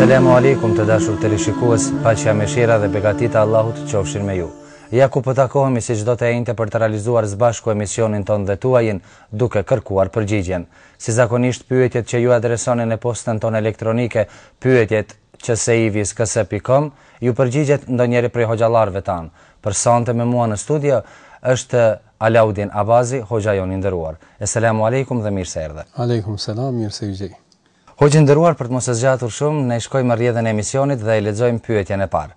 Selamu alaikum të dashur teleshikues, paqja mëshira dhe begatitë e Allahut qofshin me ju. Ja ku po takohemi si çdo të enjte për të realizuar së bashku emisionin tonë dhe tuajin duke kërkuar përgjigjen. Si zakonisht pyetjet që ju adresoni në postën tonë elektronike, pyetjet që sjell Visi ks@ pikë com iu përgjigjet ndonjëri prej hoxhallarëve tanë për sonte me mua në studio është Alaudin Abazi hoxha jonë i nderuar Eselamu Alejkum dhe mirë se erdhe. Alejkum selam mirë se ju gjej. Hoxhë i nderuar për të mos e zgjatur shumë ne shkojmë në rrjedhën e emisionit dhe e lexojmë pyetjen e parë.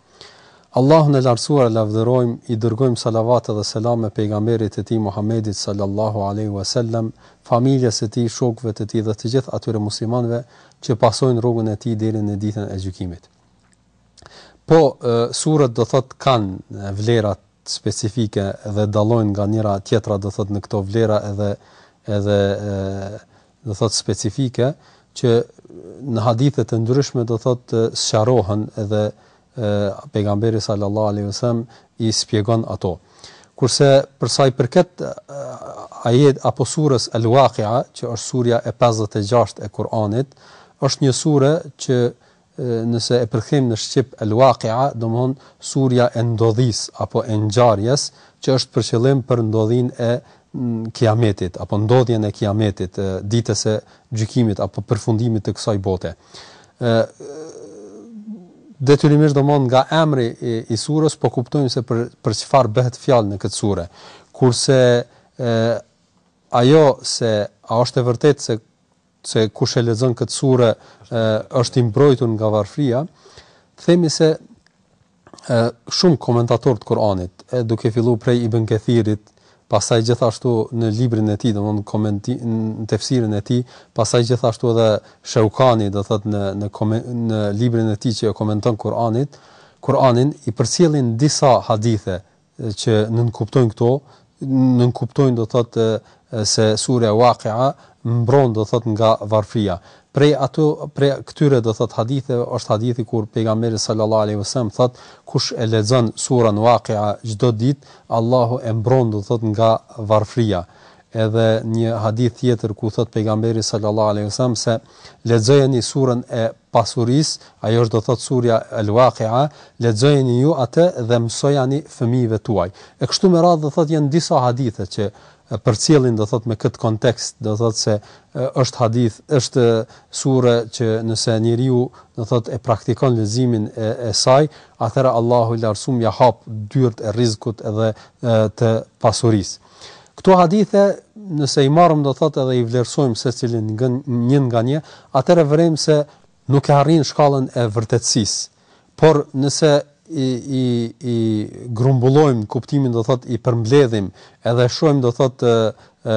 Allahun e Lartësuar e lavdërojmë, i dërgojmë salavate dhe selame Pejgamberit të Tij Muhammedit sallallahu alejhi ue sellem, familjes së tij, shokëve të tij dhe të gjithë atyre muslimanëve që pasojnë rrugën e tij deri në Ditën e Gjykimit. Po, suret do thotë kanë vlerat specifike dhe dallojnë nga njëra tjetra do thotë në këto vlera edhe edhe do thotë specifike që në hadithe të ndryshme do thotë sqarohen edhe pejgamberi sallallahu alaihi wasallam i shpjegon ato kurse për sa i përket ajet apo surës al-waqi'a që është surja e 56 e Kur'anit është një sure që nëse e përkthejmë në shqip El-Waqi'a, domthon surja e ndodhisë apo e ngjarjes, që është për qëllim për ndodhinë e Kijametit apo ndodhjen e Kijametit, ditës së gjykimit apo përfundimit të kësaj bote. Ë detyrimisht domethënë nga emri i, i surës po kuptojmë se për për çfarë bëhet fjalë në këtë sure. Kurse ë ajo se a është e vërtetë se se kush e lexon këtë sure është i mbrojtur nga varfëria, themi se ë shumë komentatorë të Kuranit, e duke filluar prej Ibn Kathirit, pastaj gjithashtu në librin e tij, domethënë komenti në tefsirin e tij, pastaj gjithashtu edhe Sheukani, do thotë në në në librin e tij që e komenton Kuranit, Kuranin i përcjellin disa hadithe që nënkuptojnë këto, nënkuptojnë do thotë se surja Waqi'a mbron do thotë nga varfëria. Prej ato prej këtyre do thotë haditheve është hadithi kur pejgamberi sallallahu alaihi wasallam thotë kush e lexon surën Waqi'a çdo ditë, Allahu e mbron do thotë nga varfëria. Edhe një hadith tjetër ku thot pejgamberi sallallahu alejhi ve sellem se lexojeni surën e pasurisë, ajo është do thot surja El Waqia, lexojeni ju atë dhe mësojani fëmijëve tuaj. E kështu me radhë do thot janë disa hadithe që përcjellin do thot me këtë kontekst, do thot se është hadith, është sure që nëse njeriu do thot e praktikon leximin e, e saj, atëra Allahu i Lartësuam ja hap dyert e rrizkut edhe të pasurisë. Këto hadithe, nëse i marrëm do thotë edhe i vlerësojmë secilin nga një nga një, atëherë vërejmë se nuk e arrin shkallën e vërtetësisë. Por nëse i i i grumbullojmë kuptimin do thotë i përmbledhim edhe shohim do thotë ë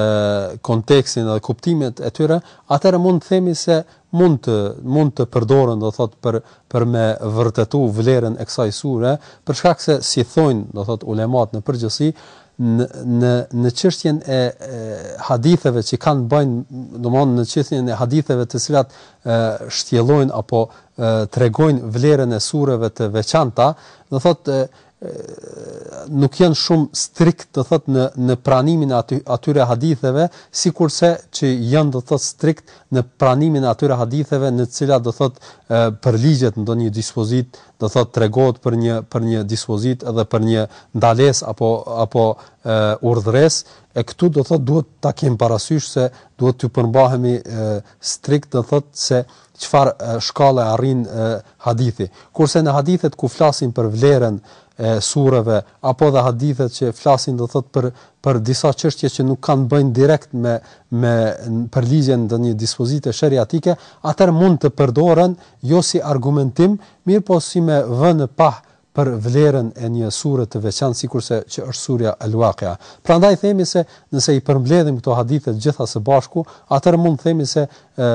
kontekstin dhe kuptimet e tyre, atëherë mund të themi se mund të mund të përdoren do thotë për për me vërtetu vlerën e kësaj sure, për shkak se si thonë do thotë ulemat në përgjithësi, në në në çështjen e haditheve që kanë t'bëjnë domthonë në çështjen e haditheve të cilat shtjellojnë apo tregojnë vlerën e sureve të veçanta, do thotë nuk janë shumë strikt do thot në në pranimin e aty, atyre haditheve sikurse që janë do thot strikt në pranimin e atyre haditheve në të cilat do thot përligjet ndonjë dispozit do thotë tregohet për një për një dispozitë edhe për një ndalesë apo apo urdhëresë e këtu do thotë duhet ta kem parasysh se duhet të përmbahemi strikt do thotë se çfarë shkalle e arrin hadithi. Kurse në hadithet ku flasin për vlerën e sureve apo edhe hadithet që flasin do thot për për disa çështje që nuk kanë t'bëjnë direkt me me përligjjen e ndonjë dispozite sheriatike, atëherë mund të përdoren jo si argumentim, mirëpo si me vë në pah për vlerën e një sure të veçantë sikurse që është surja Al-Waqia. Prandaj themi se nëse i përmbledhim këto hadithe të gjitha së bashku, atëherë mund të themi se e,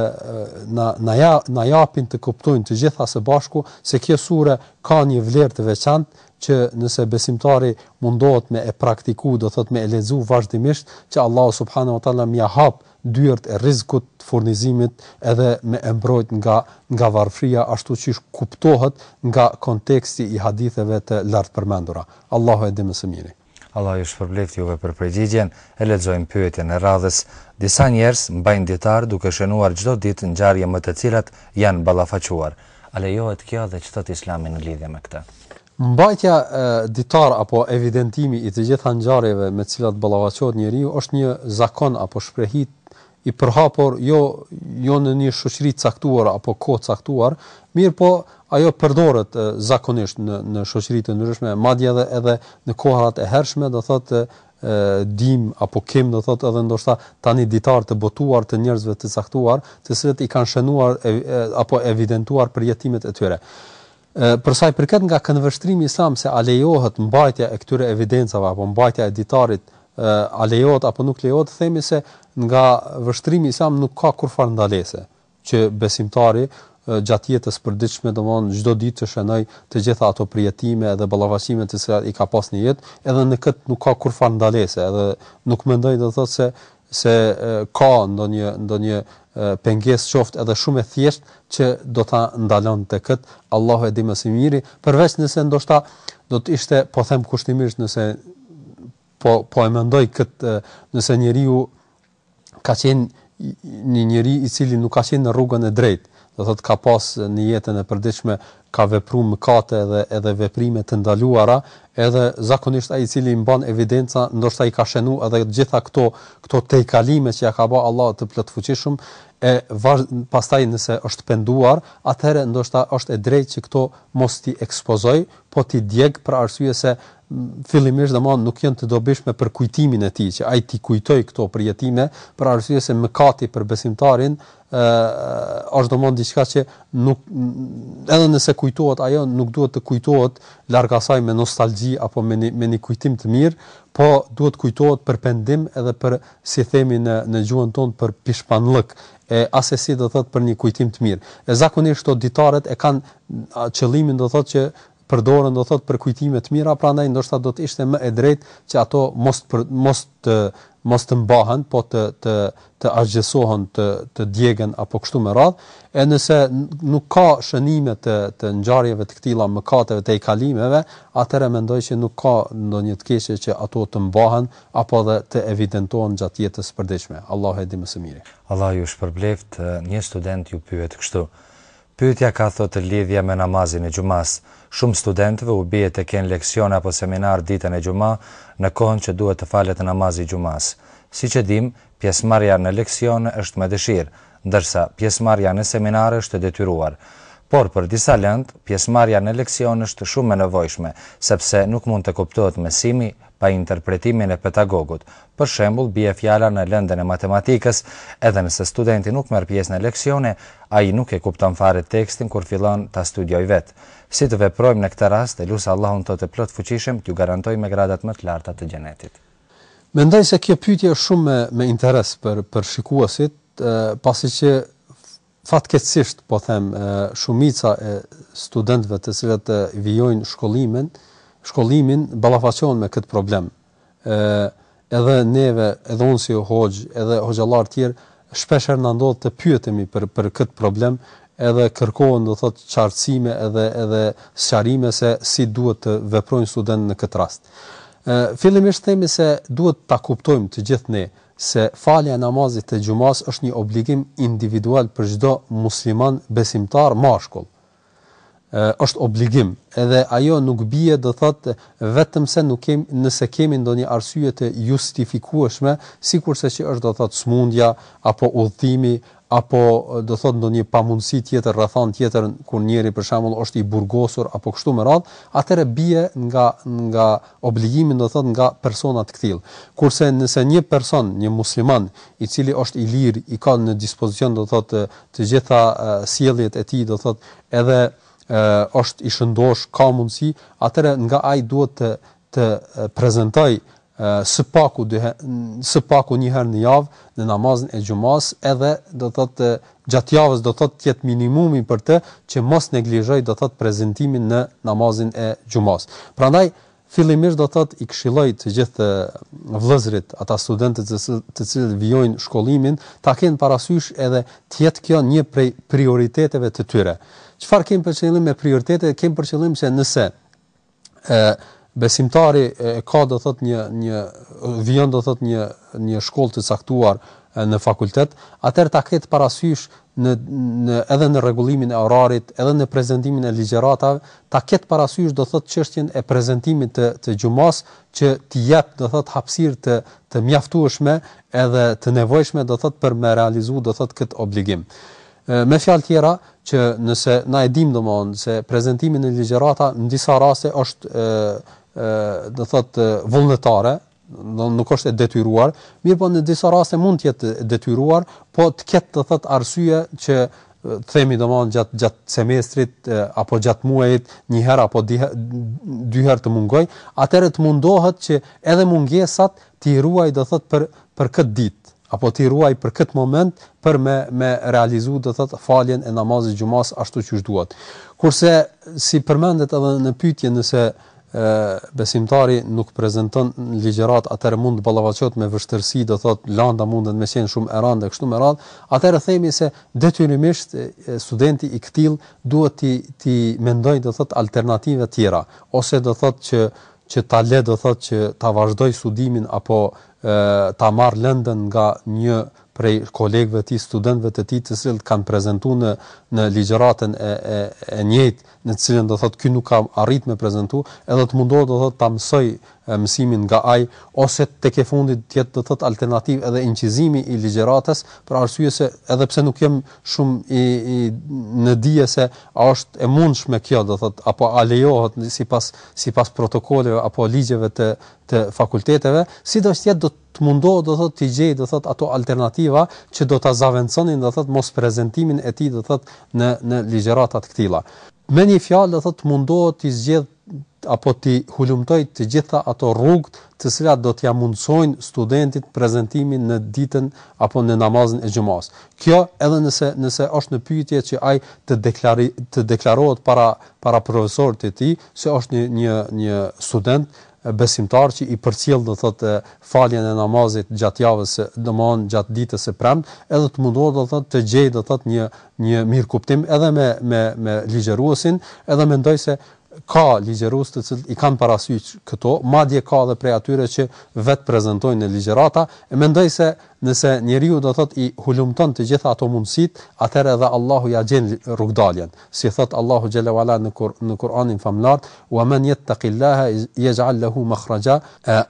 na na ja na japin të kuptojmë të gjitha së bashku se kjo sure ka një vlerë të veçantë që nëse besimtari mundohet me e praktiku, do thot me e lexu vazhdimisht, që Allahu subhanahu wa taala mja hap dyert e rrizkut, t'furnizimit edhe me e mbrojt nga nga varfëria ashtu siç kuptohet nga konteksti i haditheve të lartpërmendura. Allahu e di më së miri. Allah ju shpërbleftë juve për përgjigjen. E lexojmë pyetjen e radhës. Disa njerëz mbajnë ditar duke shënuar çdo ditë ngjarje me të cilat janë ballafaquar. A lejohet kjo dhe ç'thotë Islami në lidhje me këtë? Mbajtja e ditar apo evidentimi i të gjitha ngjarjeve me të cilat ballafaqohet njeriu është një zakon apo shprehi i përhapur jo jo në një shoqëri të caktuar apo kohë të caktuar, mirëpo ajo përdoret zakonisht në në shoqëri të ndryshme, madje edhe edhe në kohërat e hershme, do thotë dim apo kemi do thotë edhe ndoshta tani ditar të botuar të njerëzve të caktuar, të cilët i kanë shënuar e, e, apo evidentuar përjetimet e tyre. Për sa i përket nga këndvështrimi islam se a lejohet mbajtja e këtyre evidencave apo mbajtja e ditarit a lejohet apo nuk lejohet themi se nga vështrimi islam nuk ka kurrfarë ndalese që besimtari gjatë jetës përditshme domthon çdo ditë të shënojë të gjitha ato përjetime dhe ballafaqime të cilat i ka pas në jetë edhe në këtë nuk ka kurrfarë ndalese edhe nuk mendoj do të thotë se se ka ndonjë ndonjë pengesë qoftë edhe shumë e thjeshtë që do ta ndalonte kët, Allahu e di më së miri, përveç nëse ndoshta do të ishte, po them kushtimisht nëse po po e mendoj kët, nëse njeriu ka qenë një njeri i cili nuk ka qenë në rrugën e drejtë, do thotë ka pas në jetën e përditshme ka vepru mëkate dhe edhe veprime të ndaluara, edhe zakonisht ai i cili mban evidenca ndoshta i ka shenu edhe gjitha këto këto tejkalime që ia ka ba Allahut të Plotfuqishëm, e vazh pastaj nëse është penduar, atëherë ndoshta është e drejtë që këto mos t'i ekspozojë, po t'i djegë për arsye se fillimisht domthon nuk janë të dobishme për kujtimin e tij, që ai t'i kujtojë këto përjetime, për arsye se mëkati për besimtarin ë është domon diçka që nuk edhe nëse kujtohet ajo nuk duhet të kujtohet larg asaj me nostalgji apo me një, me një kujtim të mirë, po duhet kujtohet për pendim edhe për si themi në në gjuhën tonë për pishmanllëk e asesi do thot për një kujtim të mirë. E zakonisht këto ditarët e kanë qëllimin do thot që përdoren do të thotë për kujtime të mira, prandaj ndoshta do të ishte më e drejtë që ato mos të mos të mos të mbahen, po të të të asgjësohen, të të djegen apo kështu me radhë. E nëse nuk ka shënime të të ngjarjeve të këtilla mëkateve, tejkalimeve, atëherë mendoj që nuk ka ndonjë të keqe që ato të mbahen apo dhe të evidentohen gjatë jetës së përditshme. Allahu e di më së miri. Allahu ju shpërbleftë, një student ju pyet kështu, Pyetja ka thotë lidhje me namazin e xhumasë. Shumë studentëve u bie të kenë leksion apo seminar ditën e xhuma, në kohën që duhet të falet namazi i xhumasë. Siç e dimë, pjesëmarrja në leksione është me dëshirë, ndërsa pjesëmarrja në seminare është e detyruar. Por për disa lëndë, pjesëmarrja në leksion është shumë e nevojshme, sepse nuk mund të kuptohet mësimi pa interpretimin e pedagogut. Për shembull, bie fjala në lëndën e matematikës, edhe nëse studenti nuk merr pjesë në leksione, ai nuk e kupton fare tekstin kur fillon ta studiojë vetë. Si të veprojmë në këtë rast, e lus Allahun të plotfuqishëm t'ju garantojë me gradat më të larta të Xhenetit. Mendoj se kjo pyetje është shumë me interes për për shikuesit, pasi që Fatkeqësisht po them, shumica e studentëve të cilët vijojnë shkollimin, shkollimin ballafaqohen me këtë problem. Ë edhe neve, edhe unë si hoxhë, edhe hoxhallarë tjerë, shpesh herë na ndodh të pyetemi për për këtë problem, edhe kërkohen do thotë qartësime edhe edhe sqarime se si duhet të veprojnë studentët në këtë rast. Ë fillimisht themi se duhet ta kuptojmë të gjithë ne se falja e namazit të xhumasë është një obligim individual për çdo musliman besimtar mashkull. Është obligim, edhe ajo nuk bie do thotë vetëm se nuk kemi nëse kemi ndonjë arsye të justifikueshme, sikurse që është do thotë smundja apo udhëtimi apo do thotë ndonjë pamundësi tjetër, rrethanë tjetër kur njeri për shembull është i burgosur apo kështu me radhë, atëherë bie nga nga obligimi do thotë nga persona të këtillë. Kurse nëse një person, një musliman, i cili është i lirë, i ka në dispozicion do thotë të gjitha sjelljet e tij do thotë edhe është i shëndoshë, ka mundësi, atëherë nga ai duhet të të prezentojë së paku, së paku një herë në javë në namazin e xhumasë edhe do thotë gjatë javës do thotë të jetë minimumi për të që mos neglizhojë do thotë prezantimin në namazin e xhumasë. Prandaj fillimisht do thotë i këshilloj të gjithë vëllezërit, ata studentët të cilët vijojnë shkollimin, ta kenë parasysh edhe të jetë kjo një prej prioriteteve të tyre. Çfarë kemi për qëllim me prioritete? Kemi për qëllim se nëse e besimtari ka do thot një një vijon do thot një një shkollë të caktuar në fakultet, atëherë ta ketë parasysh në në edhe në rregullimin e orarit, edhe në prezantimin e ligjëratave, ta ketë parasysh do thot çështjen e prezantimit të të xhumasë që t'i japë do thot hapësirë të të mjaftueshme edhe të nevojshme do thot për me realizu do thot kët obligim. Me fjalë tjera, që nëse na e dimë domthon se prezantimi në ligjërata në disa raste është ë ë do thotë vullnetare, do nuk është e detyruar, mirëpo në disa raste mund të jetë e detyruar, po të ketë do thotë arsye që të themi domthon gjatë gjatë semestrit apo gjatë muajit një herë apo dy herë të mungojë, atëherë të mundohet që edhe mungesat t'i ruajë do thotë për për këtë ditë apo ti ruaj për këtë moment për me e realizu do thot faljen e namazit të xhumas ashtu qysh duhet kurse si përmendet edhe në pyetje nëse besimtari nuk prezanton ligjërat atëherë mund të ballafaqohet me vështirësi do thot landa mundet me qenë shumë e rëndë kështu me radh atëherë themi se detyrimisht studenti i këtill duhet ti ti mendoj do thot alternativa të tjera ose do thot që që ta le do thot që ta vazhdoj studimin apo ta marrë lëndën nga një prej kolegëve të tij, studentëve të tij, të cilët kanë prezantuar në në ligjëratën e e e njëjtë, në të cilën do thotë ky nuk ka arrit me prezantu, edhe të mundohet do thotë ta mësoj mësimin nga ai ose tek e fundit të jetë do thotë alternativë edhe incizimi i ligjëratës, për arsye se edhe pse nuk jam shumë i i në dije se a është e mundshme kjo do thotë apo a lejohet sipas sipas protokolleve apo ligjeve të të fakulteteve, sido të jetë do të mundohet do thotë të gjejë do thotë ato alternativa që do ta zavendësonin do thotë mos prezantimin e tij do thotë në në ligjërata të këtilla. Me një fjalë do thotë mundohet të zgjedh apo t'i hulumtoj të gjitha ato rrugët të cilat do t'ja mundësojnë studentit prezentimin në ditën apo në namazin e xhumas. Kjo edhe nëse, nëse është në pyetje që ai të, deklari, të deklarohet para, para profesorit të tij, se është një, një, një student, besimtar që i përcjell do thotë faljen e namazit gjatë javës së domthon gjatë ditës së premte edhe të mundohet do thotë të gjejë do thotë një një mirëkuptim edhe me me me ligjëruesin edhe mendoj se ka ligjërues të cilët i kanë parasysh këto madje ka edhe prej atyre që vet prezantojnë në ligjërata e mendoj se Nëse njeriu do thotë i hulumton të gjitha ato mundësitë, atëherë edhe Allahu ia gjen rrugëdaljen. Si thotë Allahu xhelle ue ala në në Kur'anin Famëlartë, "Wa men yattaqillaha yaj'al lehu makhraja",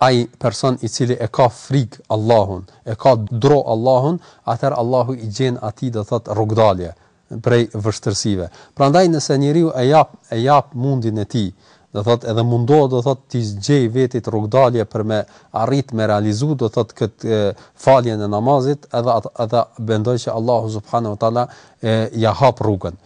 Ai person i cili e ka frikë Allahun, e ka dro Allahun, atëherë Allahu i gjen atij do thotë rrugëdalje. prej vështërsive prandaj nëse njeriu e jap e jap mundin e tij do thot edhe mundohet do thot ti gjej vetit rrugdalje për me arrit me realizu do thot kët faljen e namazit edhe edhe mendoj që Allahu subhanahu teala ja hap rrugën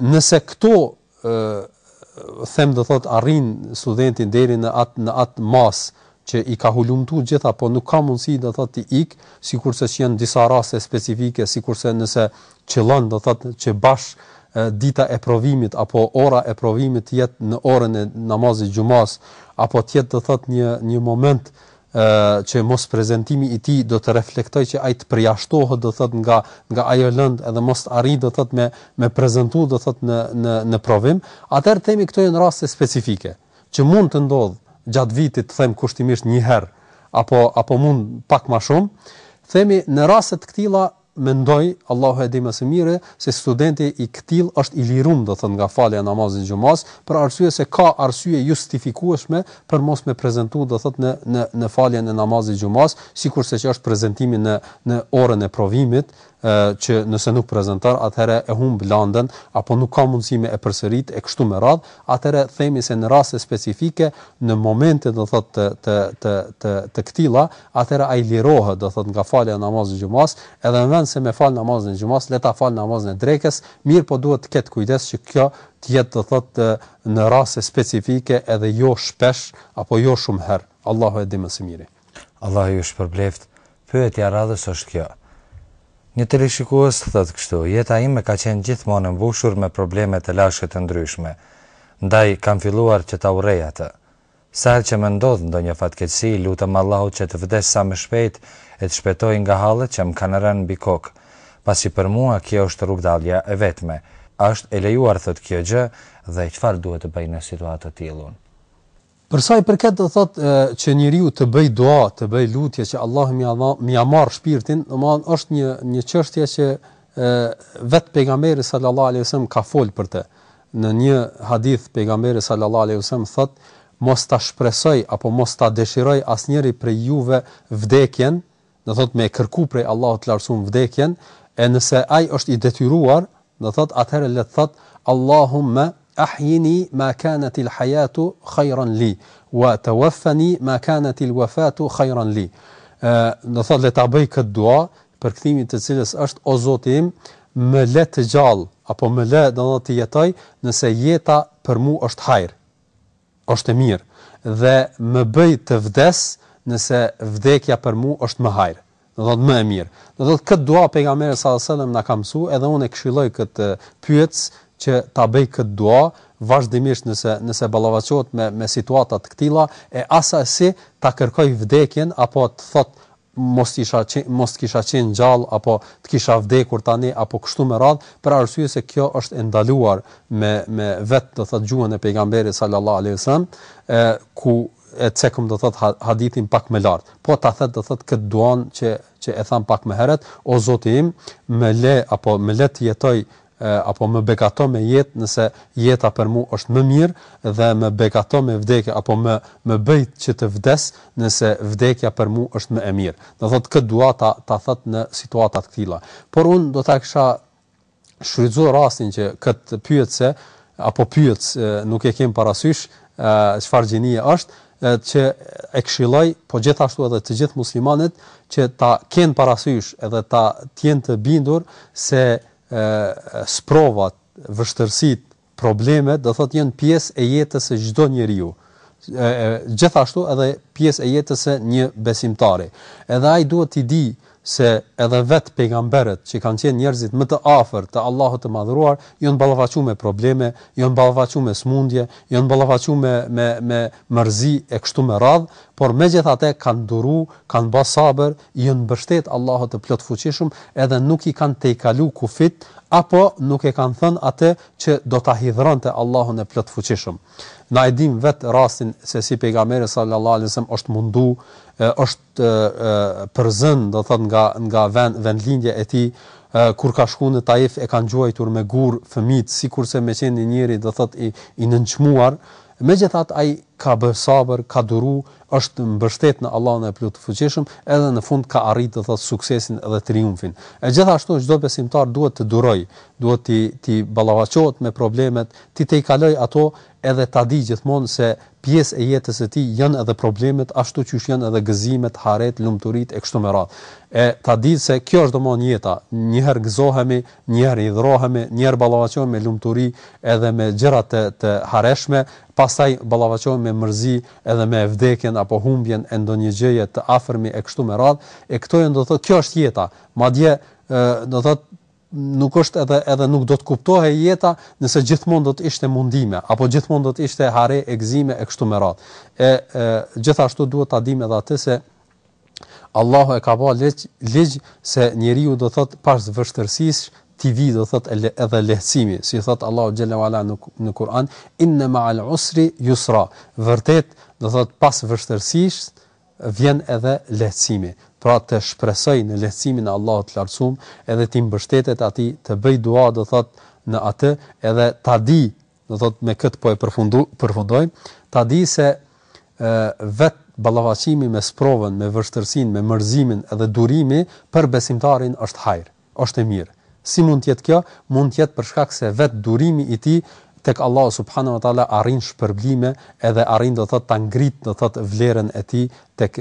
nëse këto them do thot arrin studenti deri në atë në atë masë që i ka hulumtu gjitha, po nuk ka mundësi do thot ti ik, sikurse që janë disa raste specifike, sikurse nëse qëllon do thot që bash dita e provimit apo ora e provimit të jetë në orën e namazit të xhumas, apo të jetë do thot një një moment që mos prezentimi i tij do të reflektojë që ai të përjashtohet do thot nga nga ajo lëndë edhe mos të arrijë do thot me me prezantu do thot në në në provim atëherë themi këto janë raste specifike që mund të ndodhin gjatë vitit të them kushtimisht një herë apo apo mund pak më shumë themi në raste të këtilla mendoj, Allahu e di më së miri, se studenti i këtillë është i lirum do të thotë nga falja e namazit të xhumasë, për arsye se ka arsye justifikueshme për mos me prezentu do të thotë në në në faljen e namazit të xhumasë, sikurse që është prezentimi në në orën e provimit, ë që nëse nuk prezenton atëherë e humb landën apo nuk ka mundësi me e përsërit e kështu me radhë, atëherë themi se në raste specifike në momente do të thotë të të të të të këtilla atëherë ai lirohet, do thotë, nga falja e namazit të xhumasë, edhe në vend se me fal namazin e xhumasë, le ta falë namazin e drekës, mirëpo duhet të ketë kujdes që kjo të jetë, do thotë, në raste specifike edhe jo shpesh apo jo shumë herë. Allahu e di më së miri. Allahu ju shpërbleftë. Pyetja e radhës është kjo. Një teleshikues thotë kështu, Jeta ime ka qenë gjithmonë e mbushur me probleme telashe të ndryshme, ndaj kam filluar që ta urrej atë. Sa herë që më ndodh ndonjë fatkeqësi, i lutem Allahut që të vdes sa më shpejt e të shpëtoj nga hallet që më kanë rënë mbi kokë. Pasi për mua kjo është rrugëdalja e vetme. A është e lejuar thotë kjo gjë dhe çfarë duhet të bëj në situatë të tillë unë? Për sa i përket do thotë që njeriu të bëjë dua, të bëjë lutje që Allahu m'ia m'ia marr shpirtin, domethënë është një një çështje që ë vetë pejgamberi sallallahu alaihi wasallam ka fol për të. Në një hadith pejgamberi sallallahu alejhi ve sellem thotë, Mos ta shpresojë apo mos ta deshirojë asnjëri prej juve vdekjen, do thotë me e kërku prej Allahut të Lartësumë vdekjen, e nëse ai është i detyruar, do thotë atëherë le të thotë, Allahumme ahyini ma kanatil hayatu khayran li, wa tawaffani ma kanatil wafatu khayran li. Ë, do thotë le ta bëjë këtë dua, përkthimi i të cilës është O Zoti im, më le të gjallë, apo më lë, domethënë të jetoj, nëse jeta për mua është hajër, është e mirë, dhe më bëj të vdes, nëse vdekja për mua është më hajër, domethënë më e mirë. Domethënë këtë dua pejgamberi sallallahu alajhi wasallam na ka mësuar, edhe unë e këshilloj këtë pyetës që ta bëj këtë dua vazhdimisht nëse nëse ballafaqohet me me situata të këtilla e assesi ta kërkoj vdekjen apo të thotë mos të isha qenë mos të kisha qenë gjallë apo të kisha vdekur tani apo kështu me radhë për arsye se kjo është e ndaluar me me vet do thot gjuhën e pejgamberit sallallahu alaihi wasallam e ku e cekëm do thot hadithin pak më lart po ta thet do thot kët duan që që e tham pak më herët o zoti im më le apo më le të jetoj apo më begato me jetë nëse jeta per mu është më mirë dhe më begato me vdekje apo më më bëj që të vdes nëse vdekja per mu është më e mirë do thotë këtë dua ta ta thotë në situata të këtilla por unë do ta kisha shfrytëzuar rastin që këtë pyetëse apo pyetës nuk e kem parasysh çfarë gjinie është që e këshilloj po gjithashtu edhe të gjithë muslimanët që ta kenë parasysh edhe ta të jenë të bindur se sprovat, vështërsitë, problemet, do thotë janë pjesë e jetës së çdo njeriu. Gjithashtu edhe pjesë e jetës së një besimtari. Edhe ai duhet të di se edhe vet pejgamberët që kanë qenë njerëzit më të afërt të Allahut të Madhëruar, janë ballafaqu me probleme, janë ballafaqu me smundje, janë ballafaqu me me me mërzi e kështu me radhë, por megjithatë kanë duru, kanë ba sabër janë mbështet Allahut të Plotfuqishëm edhe nuk i kanë tejkalu kufijt apo nuk e kanë thënë atë që do ta hidhronte Allahun e Plotfuqishëm. Na e dimë vetë rastin se si Pejgamberi sallallahu alejhi ve sellem është mundu, është përzënë, do thotë nga nga vend vendlindja e tij, kur ka shku në Taif e kanë gjuajtur me gurë fëmijët sikurse me qenë një njeri do thotë i i nënçmuar, megjithatë ai ka bërë sabër, ka duru është mbështet në Allahun e Plotfuqishëm edhe në fund ka arrit do thot suksesin dhe triumfin. E gjithashtu çdo besimtar duhet të durojë, duhet të të ballafaqohet me problemet, t'i tejkalojë ato edhe ta di gjithmonë se pjesë e jetës së tij janë edhe problemet ashtu qysh janë edhe gëzimet, haretë, lumturitë e kështu me radhë. E ta di se kjo është domon jeta, një herë gëzohemi, një herë hidhrohemi, një herë ballafaqohemi me lumturi edhe me gjëra të të hareshme pastaj ballafaqohemi me mërzi edhe me vdekjen apo humbjen e ndonjë gjëje të afërmi e kështu me radhë, e këto janë do të thotë kjo është jeta, madje do të thotë nuk është edhe edhe nuk do të kuptohej jeta nëse gjithmonë do të ishte mundime apo gjithmonë do të ishte hare e gëzime e kështu me radhë. E, e gjithashtu duhet ta dimë edhe atë se Allahu e ka ba ligj, ligj se njeriu do thot pas vështërsisë t'i vijë do thot edhe lehtësimi, si thot Allahu xhel-le ue ala në në Kur'an, inna ma'al usri yusra. Vërtet, do thot pas vështërsisë vjen edhe lehtësimi. Pra të shpresojë në lehtësimin e Allahut të lartësum, edhe t'i mbështetet atij, të bëjë dua do thot në atë, edhe ta di do thotë me këtë po e përfundu, përfundojmë, ta di se ë vet ballafaqimi me sprovën, me vështërsinë, me mërzimin dhe durimi për besimtarin është hajër, është e mirë. Si mund të jetë kjo? Mund të jetë për shkak se vet durimi i tij tek Allahu subhanahu wa taala arrin shpërblime edhe arrin do thot ta ngrit do thot vlerën e tij tek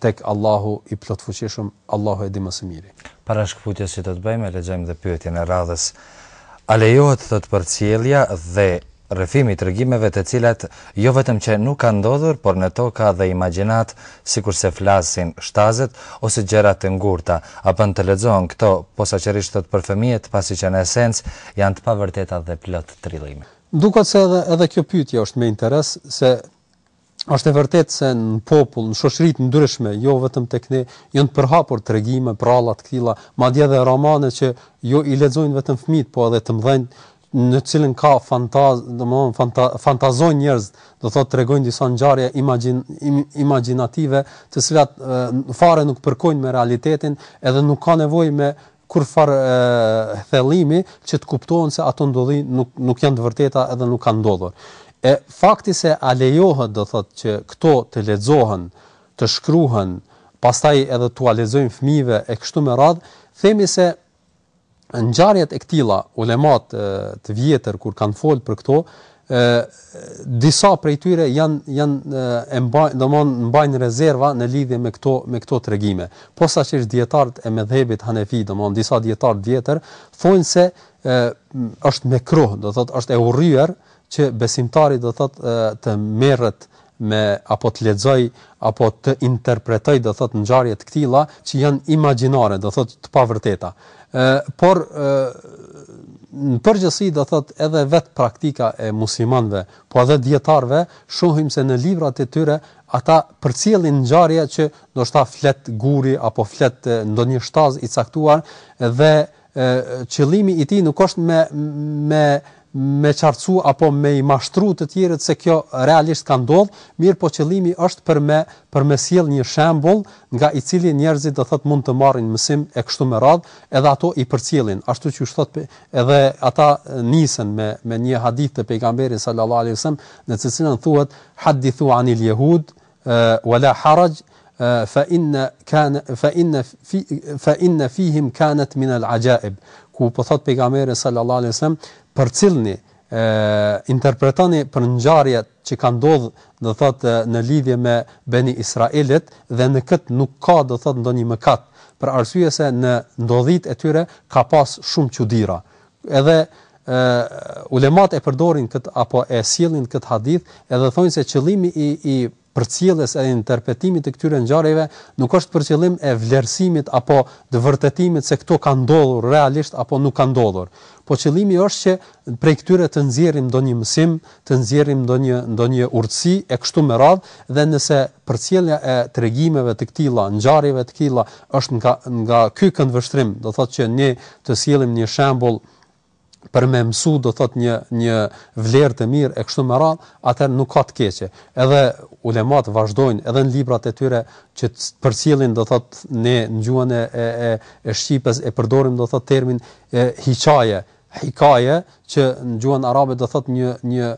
tek Allahu i plotfuqishëm, Allahu e di më së miri. Para shkëputjes që do të bëjmë, e lexojmë dhe pyetjen e radhës. A lejohet thot përcjellja dhe rrëfimi i tregimeve të cilat jo vetëm që nuk kanë ndodhur, por në to ka dhe imagjinatë, sikurse flasin shtazet ose gjëra të ngurta, a bën të lexohen këto, posaçërisht thot për fëmijët, pasi që në esencë janë të pavërteta dhe plot trillime. Duket se edhe edhe kjo pyetje është me interes se Është e vërtetë se në popull, në shoqëri të ndryshme, jo vetëm tek ne, janë të përhapur tregime, përralla të këtilla, madje edhe romane që jo i lexojnë vetëm fëmijët, po edhe të mëdhenjtë, në të cilën ka fantaz, domethënë fanta, fantazojnë njerëz, do të thotë tregojnë disa ngjarje imagjin, im, imagjinative, të cilat e, fare nuk përkojnë me realitetin, edhe nuk ka nevojë me kurrfarë thellimi që të kuptohen se ato ndodhi nuk nuk janë të vërteta edhe nuk kanë ndodhur. E fakti se a lejohet do thotë që këto të lexohen, të shkruhen, pastaj edhe t'ua lexojnë fëmijëve e kështu me radhë, themi se ngjarjet e këtilla, ulematë e vjetër kur kanë folë për këto, e disa prej tyre janë janë e mbajnë domthon mbajnë rezerva në lidhje me këto me këto tregime posaçërisht dijetarët e medhhebit hanefi domthon disa dijetarë të vjetër thonë se e është mekruh do thotë është e urryer që besimtari do thotë të merret me apo të lexojë apo të interpretojë do thot ngjarje të këtilla që janë imagjinare do thot të pavërteta ë por ë në përgjithësi do thot edhe vet praktika e muslimanëve po edhe dijetarëve shohim se në librat e tyre ata përcjellin ngjarje që ndoshta flet guri apo flet ndonjë shtaz i caktuar dhe e, qëllimi i tij nuk është me me me qartësu apo me i mashtru të tjerët se kjo realisht ka ndodhë, mirëpo qëllimi është për me, për me sjell një shembull nga i cili njerëzit do thot mund të marrin mësim e kështu me radhë edhe ato i përcjellin, ashtu që do thot edhe ata nisen me, me një hadith të pejgamberit sallallahu alaihi wasallam në të cilën thuhet hadithu anil jehud, Wa la haraj fa inna kan fa inna fi fa inna fihim kanat min al ajaib ku po thot pejgamberi sallallahu alaihi wasallam përcillni interpretoni për ngjarjet që kanë ndodhur do thot në lidhje me beni israelit dhe në kët nuk ka do thot ndonjë mëkat për arsye se në ndodhitë e tyre ka pas shumë çudira Edhe ë ulematë e përdorin kët apo e sjellin kët hadith, edhe thonë se qëllimi i i përcjelljes e interpretimit të këtyre ngjarjeve nuk është për qëllim të vlerësimit apo të vërtetimit se këto kanë ndodhur realisht apo nuk kanë ndodhur. Po qëllimi është që prej këtyre të nxjerrim ndonjë mësim, të nxjerrim ndonjë ndonjë urtësi e kështu me radhë dhe nëse përcjellja e tregimeve të këtilla, ngjarjeve të këtilla është nga nga ky këndvështrim, do thotë që ne të sjellim një shembull për me mësu do thot një një vlerë të mirë e kështu me radh, atëherë nuk ka të keqe. Edhe ulemat vazhdojnë edhe në librat e tyre që të përcjellin do thot ne ne në gjuhën e e e shqipes e përdorim do thot termin hiqaje, Hikaje, që në gjuhën arabe do thotë një një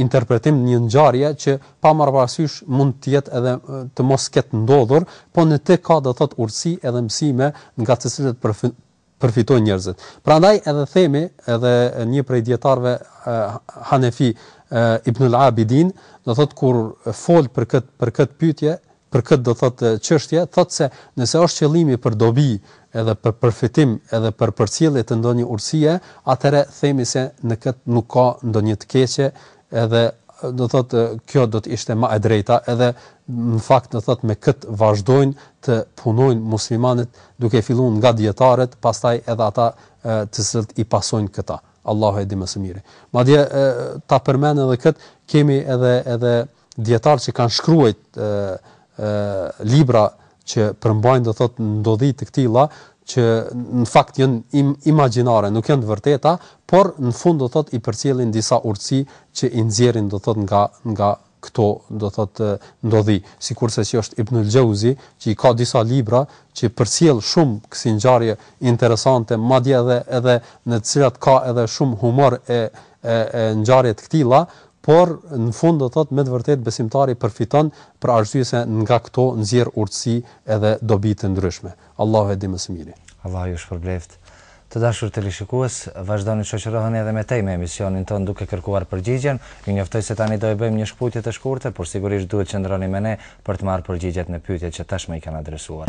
interpretim, një ngjarje që pa marrë parasysh mund të jetë edhe të mos ketë ndodhur, po në të ka do thotë urtësi edhe mësime nga të cilat përfitojnë njerëzit. Prandaj edhe themi, edhe një prej dietarëve Hanefi Ibnul Abidin, do thotë kur fol për këtë për këtë pyetje, për këtë do thotë çështje, thotë se nëse është qëllimi për dobi edhe për përfitim edhe për përcjellje të ndonjë urtësie, atëherë themi se në këtë nuk ka ndonjë të keqe edhe do thotë kjo do të ishte më e drejta edhe në fakt do thotë me këtë vazhdojnë të punojnë muslimanët duke filluar nga dijetarët, pastaj edhe ata të cilët i pasojnë këta. Allahu e di më së miri. Madje ta përmend edhe kët, kemi edhe edhe dijetarë që kanë shkruajt ë ë libra që përmbajnë do thot ndodhi të këtilla që në fakt janë im, imagjinare, nuk janë të vërteta, por në fund do thot i përcjellin disa urtësi që i nxjerrin do thot nga nga këto do thot ndodhi, sikurse që është Ibnul Xheuzi, që i ka disa libra që përcjell shumë kësi ngjarje interesante, madje edhe edhe në të cilat ka edhe shumë humor e e e ngjarje të këtilla, Por në fund do të thotë me të vërtetë besimtari përfiton për arsye se nga këto nxjerr urtësi edhe dobi të ndryshme. Allahu e di më së miri. Allahu ju shpërbleftë. Të dashur teleshikues, vazhdoni të shoqëroheni edhe më tej me emisionin tonë duke kërkuar përgjigjen. Ju njoftoj se tani do e bëjmë një shkëputje të shkurtër, por sigurisht duhet qëndroni me ne për të marrë përgjigjet në pyetjet që tashmë i kanë adresuar.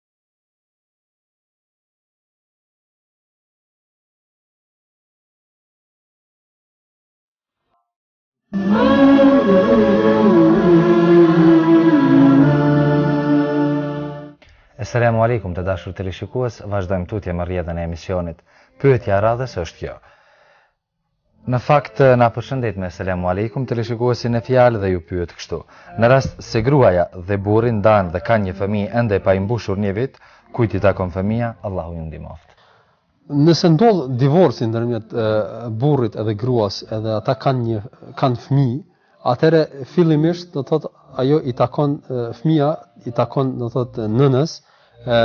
Esselamu alejkum të dashur teleshikues, vazhdojmë tutje me rrjedhën e emisionit. Pyetja e radhës është kjo. Në fakt na përshëndet me Selamu Alejkum teleshikuesi në fjalë dhe ju pyet kështu, Në rast se gruaja dhe burri ndahen dhe kanë një fëmijë ende pa i mbushur një vit, kujt i takon fëmija? Allahu ju ndihmoftë. Nëse ndodh divorci ndërmjet burrit edhe gruas edhe ata kanë një kanë fëmijë, Atëherë fillimisht do thot ajo i takon fëmia i takon do thot nënës ë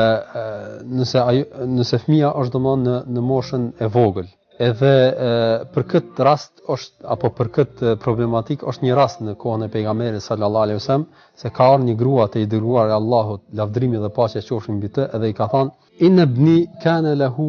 nëse ajo nëse fëmia është domon në në moshën e vogël. Edhe e, për këtë rast është apo për këtë problematik është një rast në kohën e pejgamberit sallallahu alaihi wasallam se ka ardhur një grua te i dërguari i Allahut, lavdrimi dhe paqja qofshin mbi të, edhe i ka thënë: "Inna ibni kana lahu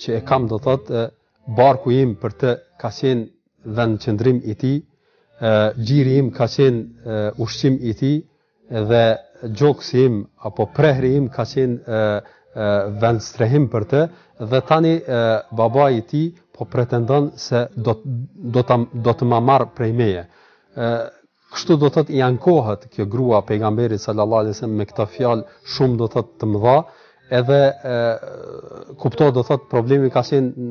që e kam do thot barku im për të ka qenë vendqëndrim i tij, gjiri im ka qenë ushqim i tij dhe gjoksi im apo prehri im ka qenë vendstrehim për të dhe tani babai i tij po pretendon se do do ta do të ma marr prej meje. Kështu do thotë i ankohet kjo grua pejgamberit sallallahu alaihi wasallam me këto fjalë shumë do thotë të mëdha, edhe e, kupto do thotë problemi ka qenë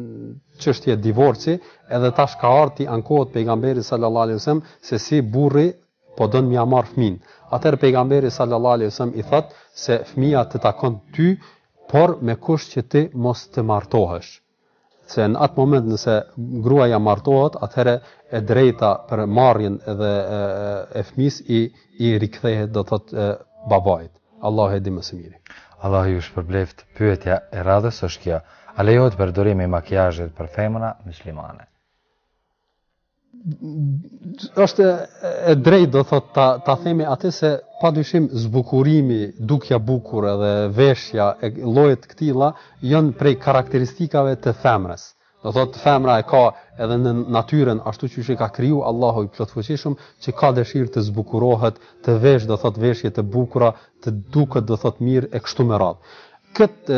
çështje divorci, edhe tash ka ardhur t'i ankohet pejgamberit sallallahu alaihi wasallam se si burri po don m'ia marr fëmin. Atëherë pejgamberi sallallahu alaihi wasallam i thotë se fëmia të takon ty, por me kusht që ti mos të martohesh. se në atë moment nëse gruaja martohet, atëherë e drejta për marrjen edhe e, e, e fëmis i, i rikthehet do thot e, babait. Allahu e di më së miri. Allah ju shpërbleft, pyetja e radhës është kjo. A lejohet përdorimi i makijazhit për femra muslimane? është e drejtë do thot ta ta themi atë se pa dyshim zbukurimi, dukja bukur edhe veshja e lloje të këtilla janë prej karakteristikave të femrës. Do thot femra e ka edhe në natyrën ashtu siç e ka kriju Allahu i plotfuqishëm që ka dëshirë të zbukurohet, të vesh do thot veshje të bukura, të duket do thot mirë e kështu me radhë. Kët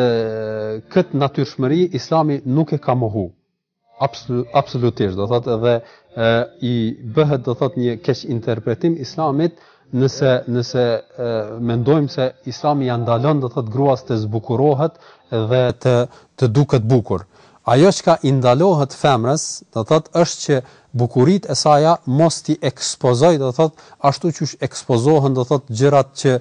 kët natyrshmëri Islami nuk e ka mohu. absolutisht do thotë edhe e, i bëhet do thotë një keqinterpretim islamit nëse nëse e, mendojmë se islami ja ndalon do thotë gruas të zbukurohet dhe të të duket bukur ajo çka i ndalohet femrës do thotë është që bukuritë e saja mos t'i ekspozoj do thot ashtu qysh ekspozohen do thot gjërat që e,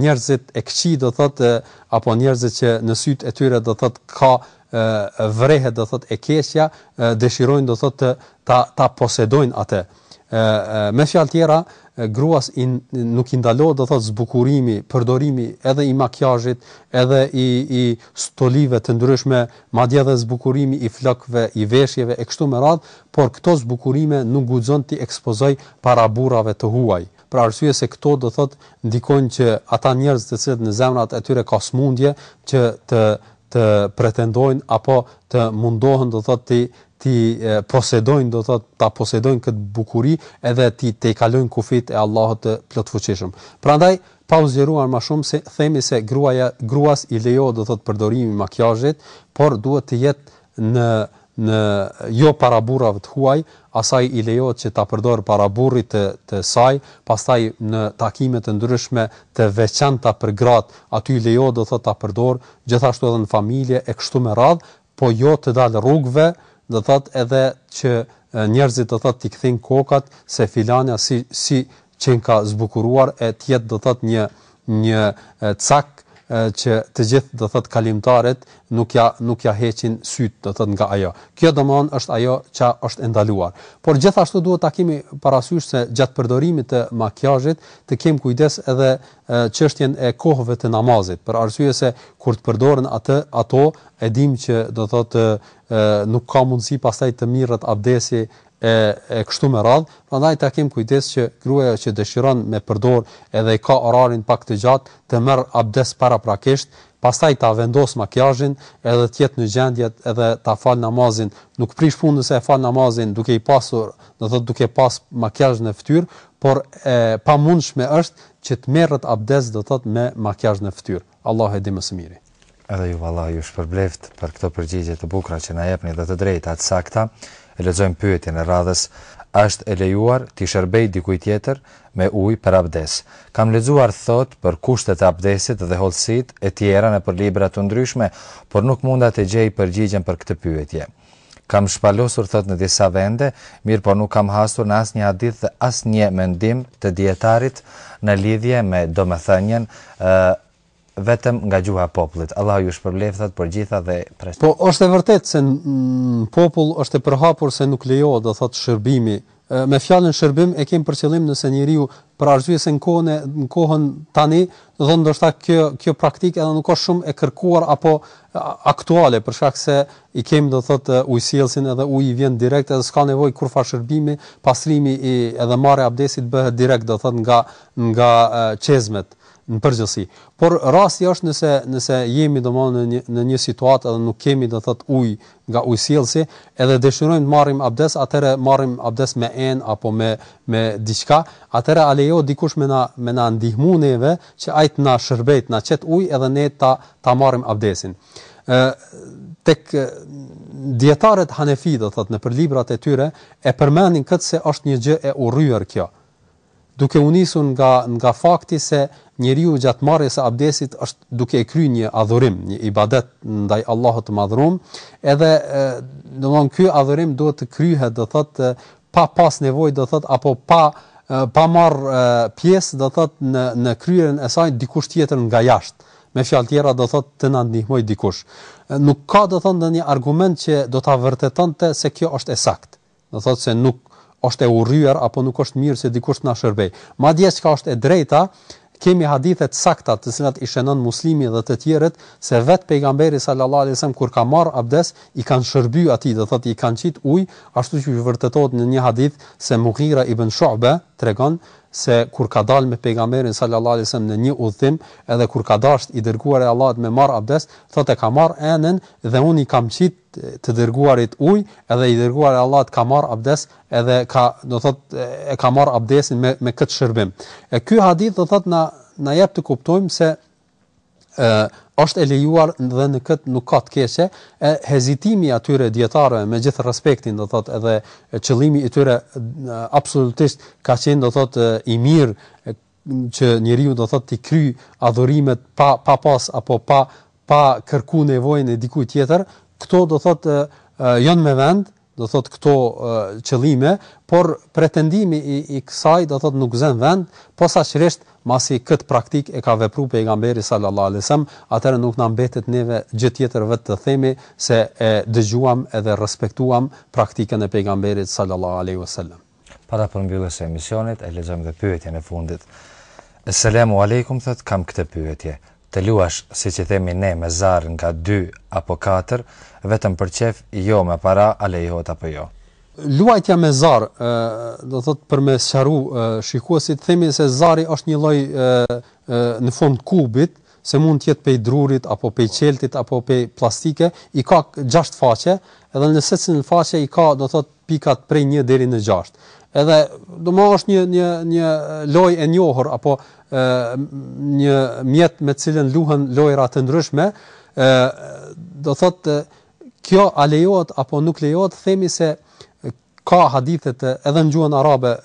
njerëzit e këqij do thot e, apo njerëzit që në sytë e tyre do thot ka vërehet do thot e keqja dëshirojn do thot të ta ta posedojn atë me fjalë tjera gruas i nuk i ndalohet do thot zbukurimi përdorimi edhe i makiazhit edhe i i stolive të ndryshme madje edhe zbukurimi i flokëve i veshjeve e kështu me radh por këto zbukurime nuk guxon t'i ekspozoj para burrave të huaj për arsye se këto do thot ndikojnë që ata njerëz të cilët në zemrat e tyre ka smundje që të të pretendojnë apo të mundohen do të thotë t'i t'i posedojnë do të thotë ta posedojnë këtë bukuri edhe t'i tejkalojnë kufijtë e Allahut të plotfuqishëm. Prandaj pa u zgjeruar më shumë se themi se gruaja gruas i lejohet do të thotë përdorimi i makiazhit, por duhet të jetë në në jo para burrave të huaj, asaj i lejohet që ta përdorë para burrit të të saj, pastaj në takime të ndryshme të veçanta për gratë, aty i lejohet do thotë ta përdorë, gjithashtu edhe në familje e kështu me radhë, po jo të dalë rrugëve, do thotë edhe që njerëzit do thotë t'i kthejnë kokat se filanja si si qenka zbukuruar e të jetë do të thotë një një cak që të gjithë do të thotë kalimtarët nuk ia nuk ia heqin sytë do të thotë nga ajo. Kjo domethënë është ajo që është e ndaluar. Por gjithashtu duhet ta kemi parasysh se gjatë përdorimit të makiazhit të kemi kujdes edhe çështjen e kohëve të namazit, për arsye se kur të përdoren atë ato e dimë që do të thotë nuk ka mundësi pastaj të merret abdesi e e kështu me radhë, prandaj të kemi kujdes që gruaja që dëshiron me përdor edhe i ka orarin pak të gjatë, të marrë abdes paraprakisht, pastaj ta vendosë makijazhin edhe të jetë në gjendje edhe ta falë namazin, nuk prish punë nëse e fal namazin duke i pasur, do thotë duke pas makijazh në fytyrë, por e pamundshme është që të merret abdes do thotë me makijazh në fytyrë. Allahu e di më së miri. Edhe ju valla ju shpërbleftë për këto përgjigje të bukura që na jepni dhe të drejta, të sakta. E lexojmë pyetjen e radhës, A është e lejuar t'i shërbej dikujt tjetër me ujë për abdes? Kam lexuar thotë për kushtet e abdesit dhe hollësitë e tjera nëpër libra të ndryshme, por nuk munda të gjej përgjigjen për këtë pyetje. Kam shpalosur thotë në disa vende, mirëpo nuk kam hasur në asnjë hadith dhe asnjë mendim të dijetarit në lidhje me domethënien, ë vetëm nga gjuha e popullit. Allahu ju shpërbleftë thotë për të gjitha dhe pres. Po është e vërtetë se në popull është e përhapur se nuk lejohet do thotë shërbimi Me fjalën shërbim e kemi për qëllim nëse njeriu për arsye se në kohën e në kohën tani do ndoshta kjo kjo praktikë edhe nuk është shumë e kërkuar apo aktuale për shkak se i kemi do thotë ujësjellësin edhe uji vjen direkt edhe s'ka nevojë kurrfarë shërbimi, pastrimi i edhe marrja e abdesit bëhet direkt do thotë nga nga çezmat në përgjithësi. Por rasti është nëse nëse jemi domethënë në një në një situatë edhe nuk kemi do thotë ujë nga ujësjellësi, edhe dëshirojmë të marrim abdes, atëherë marrim abdes me enë apo me me diçka, atëherë a lejohet dikush me na me na ndihmu neve që ai të na shërbejë, të na qet ujë edhe ne ta ta marrim abdesin. Ë tek dijetarët hanefi do thotë nëpër librat e tyre e përmendin këtë se është një gjë e urryer kjo. Duke u nisur nga nga fakti se njeriu gjatë marrjes së abdesit është duke kryer një adhurim, një ibadet ndaj Allahut të Madhëruam, edhe domthon ky adhurim duhet të kryhet, do thotë pa pas nevojë, do thotë apo pa pa marr pjesë, do thotë në në kryerjen e saj dikush tjetër nga jashtë. Me fjalë tjera do thotë të na ndihmoj dikush. Nuk ka do thonë ndonjë argument që do ta vërtetonte se kjo është e saktë. Do thotë se nuk është e urryer apo nuk është mirë që dikush të na shërbejë. Madje çka është e drejta, kemi hadithe të sakta të cilat i shënon Muslimi dhe të tjerët se vetë pejgamberi sallallahu alaihi wasallam kur ka marrë abdes i kanë shërbyer atij, do thotë i kanë qit ujë, ashtu siç vërtetohet në një hadith se Mughira ibn Shu'be tregon se kur ka dalë me pejgamberin sallallahu alaihi wasallam në një udhëtim, edhe kur ka dashtë i dërguari i Allahut me marr abdes, thotë e ka marr enën dhe unë i kam qit të dërguarit ujë edhe i dërguari i Allahut ka marr abdes edhe ka do thot e ka marr abdesin me me këtë shërbim e ky hadith do thot na na jep të kuptojmë se ë është e lejuar dhe në këtë nuk ka të keqe e hezitimi atyre dijetarëve me gjithë respektin do thot edhe qëllimi i tyre absolutisht ka qenë do thot i mirë që njeriu do thotë t'i kryj adhurimet pa pa pas apo pa pa kërku nevojën e dikujt tjetër, këto do thotë janë me vend, do thotë këto qëllime, por pretendimi i, i kësaj do thotë nuk zën vend, posaçërisht masi kët praktik e ka vepruar pejgamberi sallallahu alajhi wasallam, atëherë nuk na mbetet neve gjë tjetër vetëm të themi se e dëgjuam edhe respektuam praktikën e pejgamberit sallallahu alajhi wasallam. Para përmbylljes së emisionit e lexojmë dhe pyetjen e fundit. Eselemu Alejkum thotë kam këtë pyetje. Të luash siç i themi ne me zar nga dy apo katër vetëm për qejf jo me para a lejohet apo jo? Luajtja me zar do thotë për me sqaru shikuesit themi se zari është një lloj në formë kubi se mund të jetë pej drurit apo pej qelqit apo pej pllastike i ka gjashtë faqe edhe në secilën faqe i ka do thotë pikat prej një deri në gjashtë. Edhe domthon është një një një lojë e njohur apo ë një mjet me të cilën luhen lojëra të ndryshme, ë do thotë kjo a lejohet apo nuk lejohet, themi se ka hadithe edhe në gjuhën arabe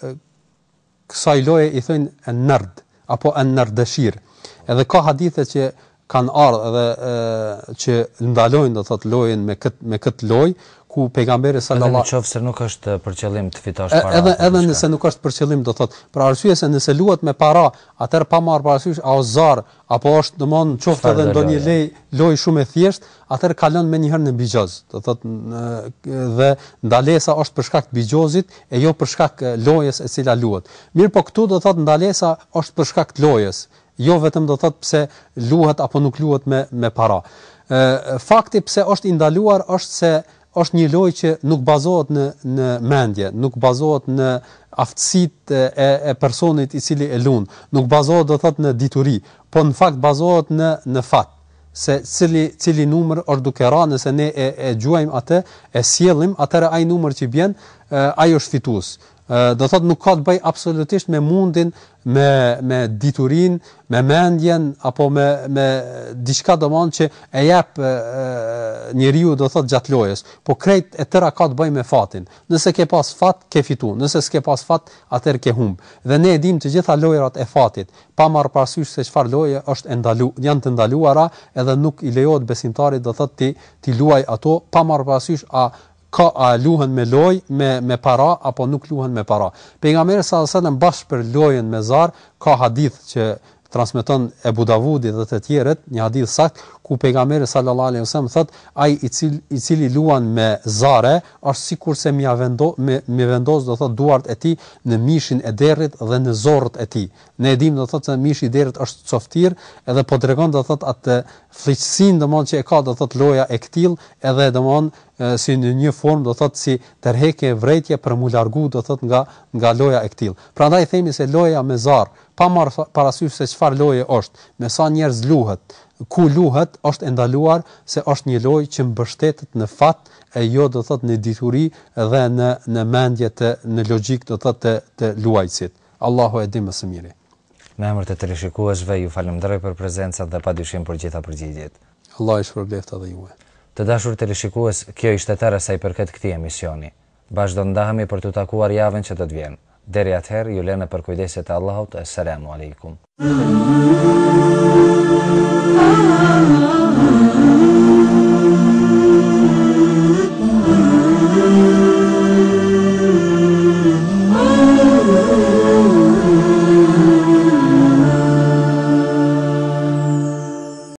Kësaj loje i thojnë en-nerd apo en-nerdeshir. Edhe ka hadithe që kanë ardhur edhe që ndalojnë do thotë lojën me këtë me këtë lojë ku pejgamberi sallallahu alaihi wasallam nëse nuk është për qëllim të fitosh para. Edhe edhe nëse nuk është për qëllim do thotë për arsye se nëse luhet me para atëherë pa marrë parasysh a o zar apo është domthon qoftë edhe ndonjë lej, lojë shumë e thjeshtë, atëherë kalon menjëherë në bixhoz, do thotë dhe ndalesa është për shkak të bixhozit e jo për shkak të lojës e cila luhet. Mirpo këtu do thotë ndalesa është për shkak të lojës, jo vetëm do thotë pse luhet apo nuk luhet me me para. Ë fakti pse është i ndaluar është se Është një lojë që nuk bazohet në në mendje, nuk bazohet në aftësitë e e personit i cili e lun, nuk bazohet do thotë në dituri, po në fakt bazohet në në fat se cili cili numër është duke ra nëse ne e e gjuajmë atë e sjellim atëherë ai numër që bjen ai është fitues Do të thotë nuk ka të bëjë absolutisht me mundin, me me diturinë, me mendjen apo me me diçka domon që e jep njeriu do të thotë gjatë lojës, po krejt e tëra ka të bëjë me fatin. Nëse ke pas fat, ke fitu, nëse s'ke pas fat, atëherë ke humb. Dhe ne e dimë të gjitha lojërat e fatit, pa marr parasysh se çfarë loje është e ndalu, janë të ndaluara, edhe nuk i lejohet besimtarit do thotë ti ti luaj ato pa marr parasysh a ka a luhen me lojë me me para apo nuk luhen me para pejgamberi sallallahu alejhi dhe sellem bash për lojën me zar ka hadith që transmeton Ebu Davudi dhe të tjerët një hadith i saktë ku pejgamberi sallallahu alejhi dhe sellem thot ai i cili i cili luan me zare është sikurse mja vendo me me vendos do thot duart e tij në mishin e derrit dhe në zorrët e tij ne e dimë do thot se mishi i derrit është coftir edhe po tregon do thot atë fëlliqësinë domthon që e ka do thot loja e këtill edhe domthon si në një formë do thotë si tërheqje vërejtje për m'u largu do thotë nga nga loja e këtillë. Prandaj themi se loja me zar, pa marr parasysh se çfarë loje është, me sa njerëz luhet, ku luhet është e ndaluar se është një lojë që mbështetet në fat e jo do thotë në dituri dhe në në mendje në logjikë do thotë të të luajtësit. Allahu e di më së miri. Në emër të teleshikuesve, ju falënderoj për prezencën dhe padyshim për gjitha përgjigjet. Allah ju shpërbleftë edhe juve. Të dashur teleshikues, kjo ishte e tëra sa i përket këtij emisioni. Bashkë do ndahemi për t'u takuar javën që do të vjen. Deri atëherë, ju lë në përkujdesjen e Allahut, Esselamu Alejkum.